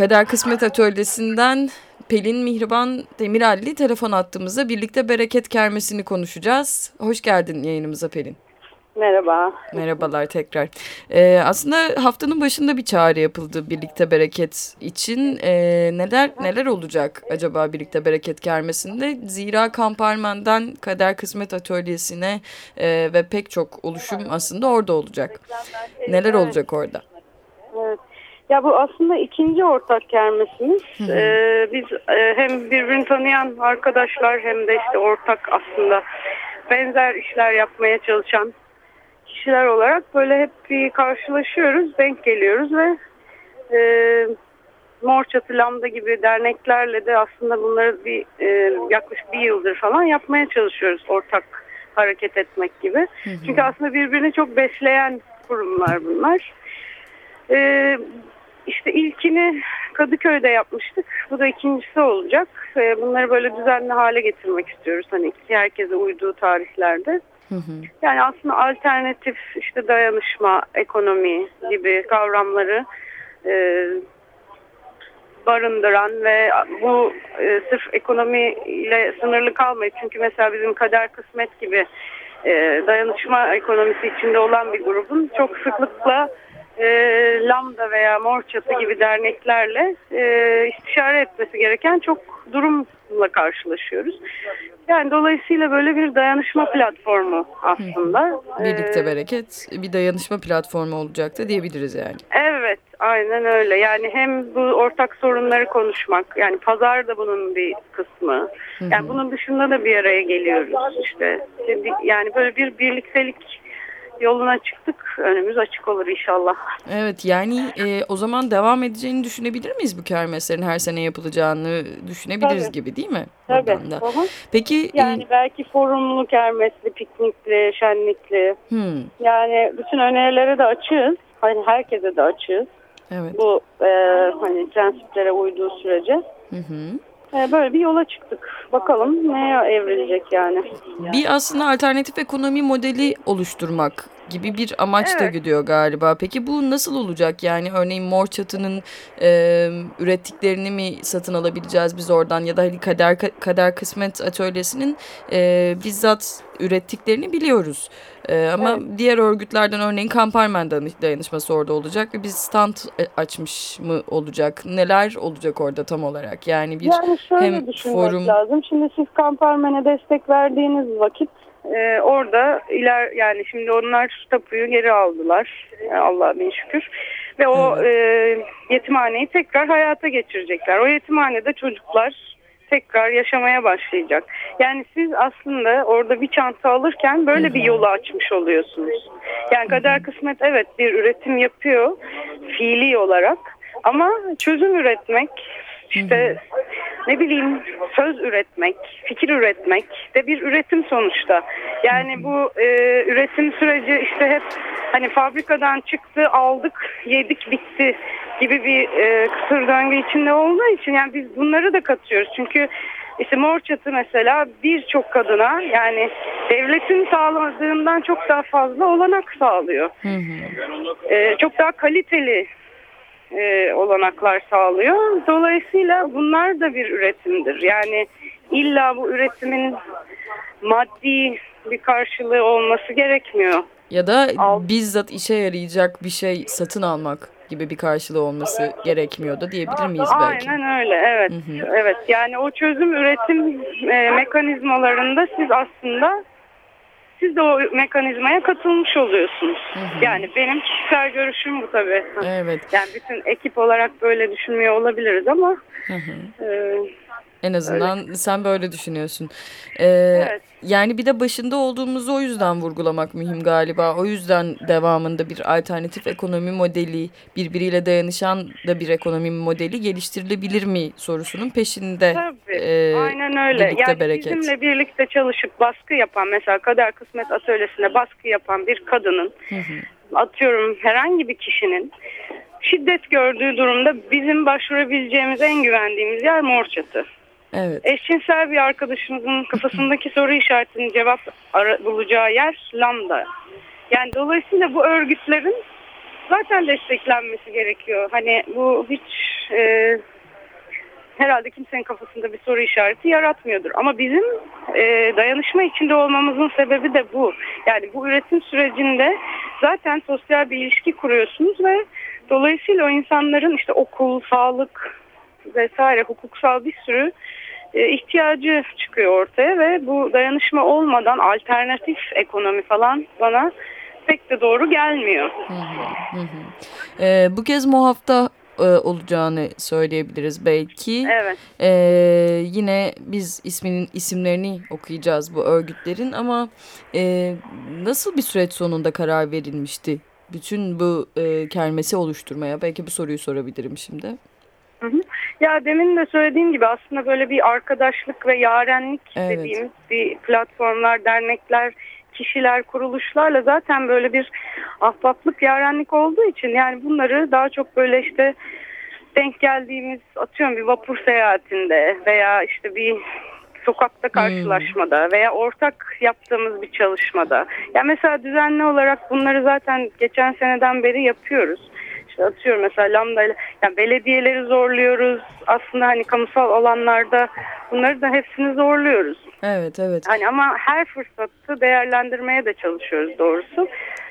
Kader Kısmet Atölyesi'nden Pelin Mihriban Demirelli telefon attığımızda birlikte bereket kermesini konuşacağız. Hoş geldin yayınımıza Pelin. Merhaba. Merhabalar tekrar. Ee, aslında haftanın başında bir çağrı yapıldı birlikte bereket için. Ee, neler neler olacak acaba birlikte bereket kermesinde? Zira Kamparmen'den Kader Kısmet Atölyesi'ne e, ve pek çok oluşum aslında orada olacak. Neler olacak orada? Ya bu aslında ikinci ortak kermesimiz. Ee, biz e, hem birbirini tanıyan arkadaşlar hem de işte ortak aslında benzer işler yapmaya çalışan kişiler olarak böyle hep bir karşılaşıyoruz, denk geliyoruz ve e, Mor Çatı Lambda gibi derneklerle de aslında bunları bir e, yaklaşık bir yıldır falan yapmaya çalışıyoruz ortak hareket etmek gibi. Hı hı. Çünkü aslında birbirini çok besleyen kurumlar bunlar. Ee, işte ilkini Kadıköy'de yapmıştık. Bu da ikincisi olacak. Ee, bunları böyle düzenli hale getirmek istiyoruz. Hani herkese uyduğu tarihlerde. Hı hı. Yani aslında alternatif işte dayanışma, ekonomi gibi kavramları e, barındıran ve bu e, sırf ekonomiyle sınırlı kalmayıp çünkü mesela bizim kader kısmet gibi e, dayanışma ekonomisi içinde olan bir grubun çok sıklıkla e, Lambda veya Mor Çatı gibi derneklerle e, istişare etmesi gereken çok durumla karşılaşıyoruz. Yani dolayısıyla böyle bir dayanışma platformu aslında. Birlikte bereket bir dayanışma platformu olacak da diyebiliriz yani. Evet aynen öyle. Yani hem bu ortak sorunları konuşmak yani pazar da bunun bir kısmı. Yani bunun dışında da bir araya geliyoruz işte. Yani böyle bir birliktelik yoluna çıktık. Önümüz açık olur inşallah. Evet yani e, o zaman devam edeceğini düşünebilir miyiz bu kermeslerin her sene yapılacağını düşünebiliriz Tabii. gibi değil mi? Tabii. Da. Peki yani e, belki forumlu, kermesli, piknikli, şenlikli. Hmm. Yani bütün önerilere de açığız. Hani herkese de açığız. Evet. Bu e, hani prensiplere uyduğu sürece. Hı hı. E, böyle bir yola çıktık. Bakalım neye evrilecek yani. Bir aslında alternatif ekonomi modeli oluşturmak gibi bir amaç evet. da gidiyor galiba. Peki bu nasıl olacak? Yani örneğin Mor Çatı'nın e, ürettiklerini mi satın alabileceğiz biz oradan ya da hani Kader, Kader Kısmet Atölyesi'nin e, bizzat ürettiklerini biliyoruz. E, ama evet. diğer örgütlerden örneğin Kamparmen dayanışması orada olacak ve bir stand açmış mı olacak? Neler olacak orada tam olarak? Yani bir yani şöyle hem forum lazım. Şimdi siz Kamparmen'e destek verdiğiniz vakit ee, orada iler yani şimdi onlar tapuyu geri aldılar Allah'a bin şükür ve o e, yetimhaneyi tekrar hayata geçirecekler. O yetimhanede çocuklar tekrar yaşamaya başlayacak. Yani siz aslında orada bir çanta alırken böyle bir yolu açmış oluyorsunuz. Yani kader kısmet evet bir üretim yapıyor fiili olarak ama çözüm üretmek işte ne bileyim söz üretmek, fikir üretmek de bir üretim sonuçta. Yani bu e, üretim süreci işte hep hani fabrikadan çıktı, aldık, yedik, bitti gibi bir e, kısır döngü içinde olduğu için yani biz bunları da katıyoruz. Çünkü işte mor çatı mesela birçok kadına yani devletin sağladığından çok daha fazla olanak sağlıyor. Hı hı. Ee, çok daha kaliteli e, olanaklar sağlıyor. Dolayısıyla bunlar da bir üretimdir. Yani illa bu üretimin maddi bir karşılığı olması gerekmiyor. Ya da Al. bizzat işe yarayacak bir şey satın almak gibi bir karşılığı olması gerekmiyor da diyebilir miyiz belki? Aynen öyle evet. Hı hı. Evet yani o çözüm üretim e, mekanizmalarında siz aslında siz de o mekanizmaya katılmış oluyorsunuz. Hı hı. Yani benim kişisel görüşüm bu tabii. Evet. Yani bütün ekip olarak böyle düşünmüyor olabiliriz ama hı hı. E, en azından Öyle. sen böyle düşünüyorsun. Ee, evet. Yani bir de başında olduğumuzu o yüzden vurgulamak mühim galiba. O yüzden devamında bir alternatif ekonomi modeli, birbiriyle dayanışan da bir ekonomi modeli geliştirilebilir mi sorusunun peşinde. Tabii. E, Aynen öyle. Yani bereket. bizimle birlikte çalışıp baskı yapan mesela Kader Kısmet Atölyesi'nde baskı yapan bir kadının hı hı. atıyorum herhangi bir kişinin şiddet gördüğü durumda bizim başvurabileceğimiz en güvendiğimiz yer Mor Çatı. Evet. Eşcinsel bir arkadaşımızın kafasındaki soru işaretinin cevap ara, bulacağı yer lambda. Yani dolayısıyla bu örgütlerin zaten desteklenmesi gerekiyor. Hani bu hiç e, herhalde kimsenin kafasında bir soru işareti yaratmıyordur. Ama bizim e, dayanışma içinde olmamızın sebebi de bu. Yani bu üretim sürecinde zaten sosyal bir ilişki kuruyorsunuz ve dolayısıyla o insanların işte okul, sağlık vesaire hukuksal bir sürü ihtiyacı çıkıyor ortaya ve bu dayanışma olmadan alternatif ekonomi falan bana pek de doğru gelmiyor. Hı hı, hı. Ee, bu kez muhafta e, olacağını söyleyebiliriz belki. Evet. Ee, yine biz isminin isimlerini okuyacağız bu örgütlerin ama e, nasıl bir süreç sonunda karar verilmişti? Bütün bu e, kermesi oluşturmaya belki bu soruyu sorabilirim şimdi. Ya demin de söylediğim gibi aslında böyle bir arkadaşlık ve yarenlik evet. dediğimiz bir platformlar, dernekler, kişiler, kuruluşlarla zaten böyle bir ahbaplık, yarenlik olduğu için yani bunları daha çok böyle işte denk geldiğimiz atıyorum bir vapur seyahatinde veya işte bir sokakta hmm. karşılaşmada hmm. veya ortak yaptığımız bir çalışmada. Yani mesela düzenli olarak bunları zaten geçen seneden beri yapıyoruz. İşte atıyorum mesela lambda ile yani belediyeleri zorluyoruz. Aslında hani kamusal alanlarda bunları da hepsini zorluyoruz. Evet evet. Hani ama her fırsatı değerlendirmeye de çalışıyoruz doğrusu.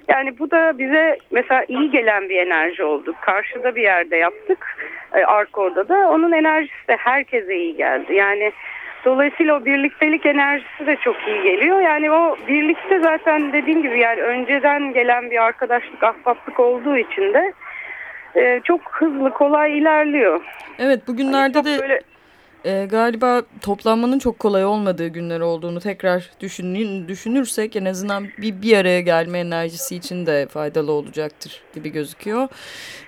Yani bu da bize mesela iyi gelen bir enerji oldu. Karşıda bir yerde yaptık. E, arka odada. Onun enerjisi de herkese iyi geldi. Yani Dolayısıyla o birliktelik enerjisi de çok iyi geliyor. Yani o birlikte zaten dediğim gibi yani önceden gelen bir arkadaşlık, ahbaplık olduğu için de e, çok hızlı, kolay ilerliyor. Evet bugünlerde yani de böyle e, galiba toplanmanın çok kolay olmadığı günler olduğunu tekrar düşünün, düşünürsek en azından bir, bir araya gelme enerjisi için de faydalı olacaktır gibi gözüküyor.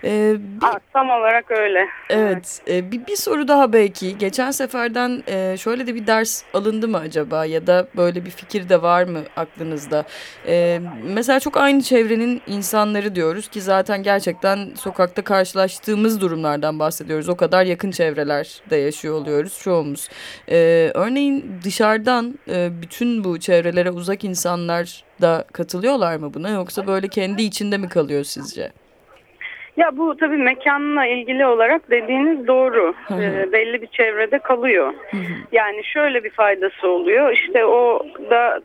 E, bir, Aa, tam olarak öyle. Evet. E, bir, bir soru daha belki. Geçen seferden e, şöyle de bir ders alındı mı acaba ya da böyle bir fikir de var mı aklınızda? E, mesela çok aynı çevrenin insanları diyoruz ki zaten gerçekten sokakta karşılaştığımız durumlardan bahsediyoruz. O kadar yakın çevrelerde yaşıyor oluyoruz görüyoruz çoğumuz. Ee, örneğin dışarıdan e, bütün bu çevrelere uzak insanlar da katılıyorlar mı buna yoksa böyle kendi içinde mi kalıyor sizce? Ya bu tabii mekanla ilgili olarak dediğiniz doğru. E, belli bir çevrede kalıyor. Yani şöyle bir faydası oluyor. İşte o da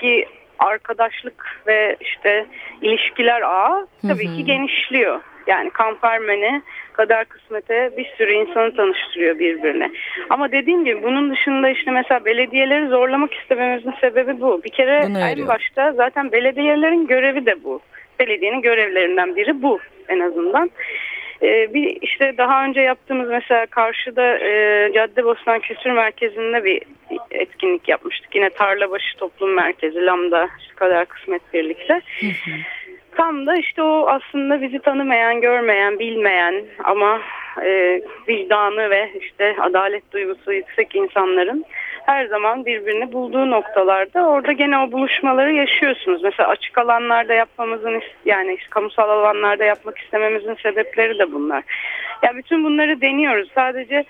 ki arkadaşlık ve işte ilişkiler ağı tabii ki genişliyor. Yani kampermeni kader kısmete bir sürü insanı tanıştırıyor birbirine. Ama dediğim gibi bunun dışında işte mesela belediyeleri zorlamak istememizin sebebi bu. Bir kere en başta zaten belediyelerin görevi de bu. Belediyenin görevlerinden biri bu en azından. Ee, bir işte daha önce yaptığımız mesela karşıda e, Caddebostan Kültür Merkezi'nde bir etkinlik yapmıştık. Yine Tarlabaşı Toplum Merkezi, Lambda, Kader Kısmet birlikte. Tam da işte o aslında bizi tanımayan, görmeyen, bilmeyen ama e, vicdanı ve işte adalet duygusu yüksek insanların her zaman birbirini bulduğu noktalarda orada gene o buluşmaları yaşıyorsunuz. Mesela açık alanlarda yapmamızın yani işte kamusal alanlarda yapmak istememizin sebepleri de bunlar. Ya yani bütün bunları deniyoruz. Sadece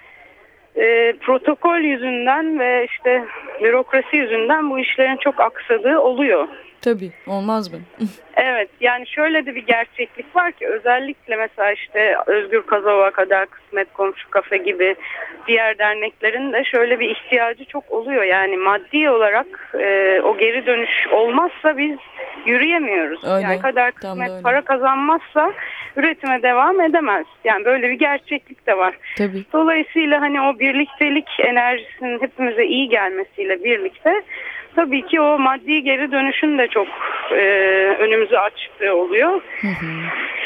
e, protokol yüzünden ve işte bürokrasi yüzünden bu işlerin çok aksadığı oluyor. Tabii olmaz mı? evet yani şöyle de bir gerçeklik var ki özellikle mesela işte Özgür Kazova kadar Kısmet Komşu Kafe gibi diğer derneklerin de şöyle bir ihtiyacı çok oluyor. Yani maddi olarak e, o geri dönüş olmazsa biz yürüyemiyoruz. Öyle. Yani kadar kısmet para kazanmazsa üretime devam edemez. Yani böyle bir gerçeklik de var. Tabii. Dolayısıyla hani o birliktelik enerjisinin hepimize iyi gelmesiyle birlikte tabii ki o maddi geri dönüşün de çok e, önümüzü açtığı oluyor. Hı hı.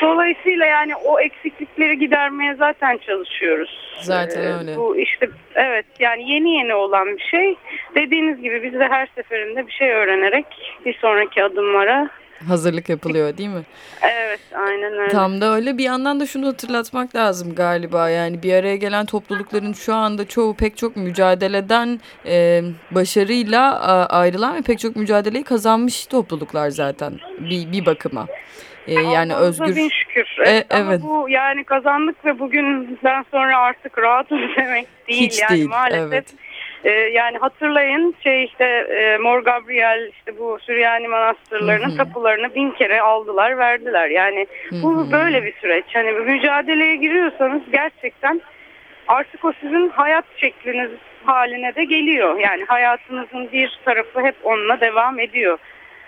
Dolayısıyla yani o eksiklikleri gidermeye zaten çalışıyoruz. Zaten ee, öyle. Bu işte evet yani yeni yeni olan bir şey. Dediğiniz gibi biz de her seferinde bir şey öğrenerek bir sonraki adımlara hazırlık yapılıyor değil mi? Evet aynen öyle. Tam da öyle bir yandan da şunu hatırlatmak lazım galiba yani bir araya gelen toplulukların şu anda çoğu pek çok mücadeleden e, başarıyla ayrılan ve pek çok mücadeleyi kazanmış topluluklar zaten bir, bir bakıma. Ee, yani özgür. Bin şükür. E, Ama evet. bu yani kazandık ve bugünden sonra artık rahatız demek değil. Hiç yani değil. Maalesef evet E, yani hatırlayın şey işte e, Mor Gabriel işte bu Süryani manastırlarının hı hı. tapularını bin kere aldılar verdiler. Yani bu böyle bir süreç. Hani mücadeleye giriyorsanız gerçekten artık o sizin hayat şekliniz haline de geliyor. Yani hayatınızın bir tarafı hep onunla devam ediyor.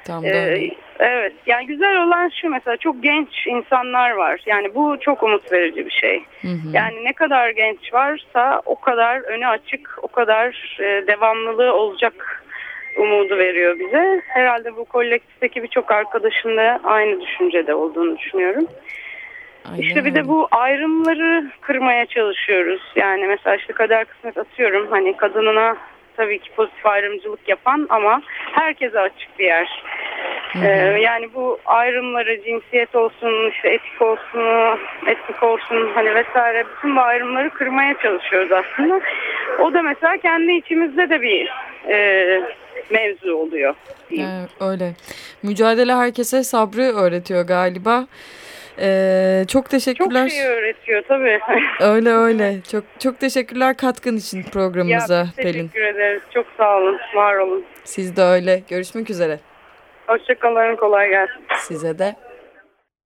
Tam ee, evet yani güzel olan şu mesela çok genç insanlar var. Yani bu çok umut verici bir şey. Hı hı. Yani ne kadar genç varsa o kadar önü açık, o kadar e, devamlılığı olacak umudu veriyor bize. Herhalde bu kolektifteki birçok arkadaşın da aynı düşüncede olduğunu düşünüyorum. Aynen. İşte bir de bu ayrımları kırmaya çalışıyoruz. Yani mesela işte kader kısmet atıyorum hani kadınına tabii ki pozitif ayrımcılık yapan ama herkese açık bir yer. Ee, yani bu ayrımları cinsiyet olsun, işte etik olsun, etnik olsun hani vesaire bütün bu ayrımları kırmaya çalışıyoruz aslında. O da mesela kendi içimizde de bir e, mevzu oluyor. Evet, öyle. Mücadele herkese sabrı öğretiyor galiba. Ee, çok teşekkürler. Çok şey öğretiyor tabii. öyle öyle. Çok çok teşekkürler katkın için programımıza ya, Pelin. Teşekkür ederiz. Çok sağ olun. Var olun. Siz de öyle. Görüşmek üzere. Hoşçakalın. Kolay gelsin. Size de.